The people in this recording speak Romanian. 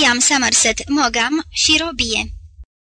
William Somerset Maugham și robie.